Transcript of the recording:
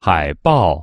海豹。